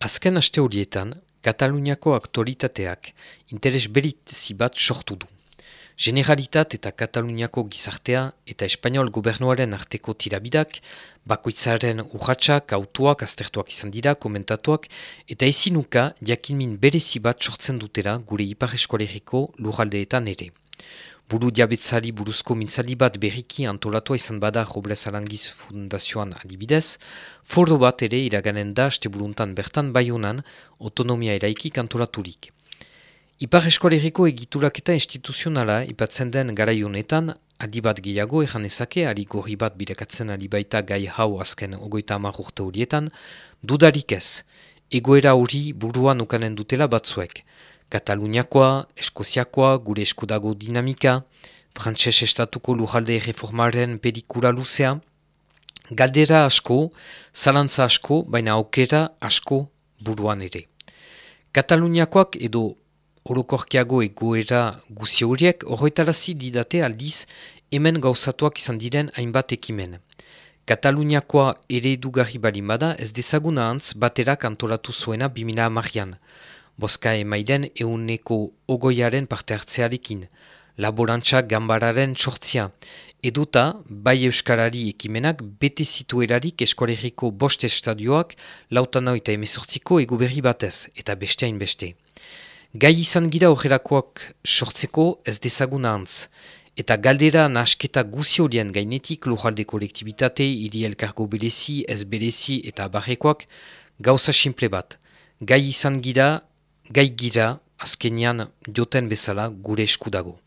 Azken aste horietan, Kataluniako aktualitateak interes beritzi bat sortu du. Generalitat eta Kataluniako gizartea eta Espainiol gobernuaren arteko tirabidak, bakoitzaren urratxak, autuak, aztertuak izan dira, komentatuak, eta ezinuka jakinmin berezi bat sortzen dutera gure ipar eskualeriko lurraldeetan ere. Buru diabetzari buruzko mintzali bat berriki antolatua izan bada Robles Arangiz Fundazioan. Adibidez, fordo bat ere iraganen da este buruntan bertan baiunan autonomia eraikik antolaturik. Ipar eskoleriko egituraketa instituzionala ipatzen den garaionetan, adibat gehiago ejan ezake, ari gorri bat birekatzen ari baita gai hau azken ogoita amar urte horietan, dudarik ez, egoera hori buruan ukanen dutela batzuek, Kataluniakoa, Eskoziakoa, gure eskudago dinamika, Frantses estatuko lujalde reformaren pelikula luzea, galdera asko, zalantza asko, baina aukera asko buruan ere. Kataluniakoak edo orokorkiago egoera guzi horiek horretarazi didate aldiz hemen gauzatuak izan diren hainbat ekimen. Kataluniakoa ere edugarri balimada ez dezaguna antz baterak antolatu zuena 2000 amarian boska emaiden euneko ogoiaren parte hartzearekin, laborantza gambararen sortzia, eduta bai euskarari ekimenak bete zituerarik eskolegiko bost estadioak lautan eta emezortziko eguberri batez, eta besteain beste. Gai izan gira horrelakoak sortzeko ez dezaguna antz, eta galdera nasketa guziorien gainetik lujalde kolektibitate, hiri elkargo berezi, ez berezi eta barrekoak gauza simple bat. Gai izan gira gai gira azkenian joten bezala gure eskudago.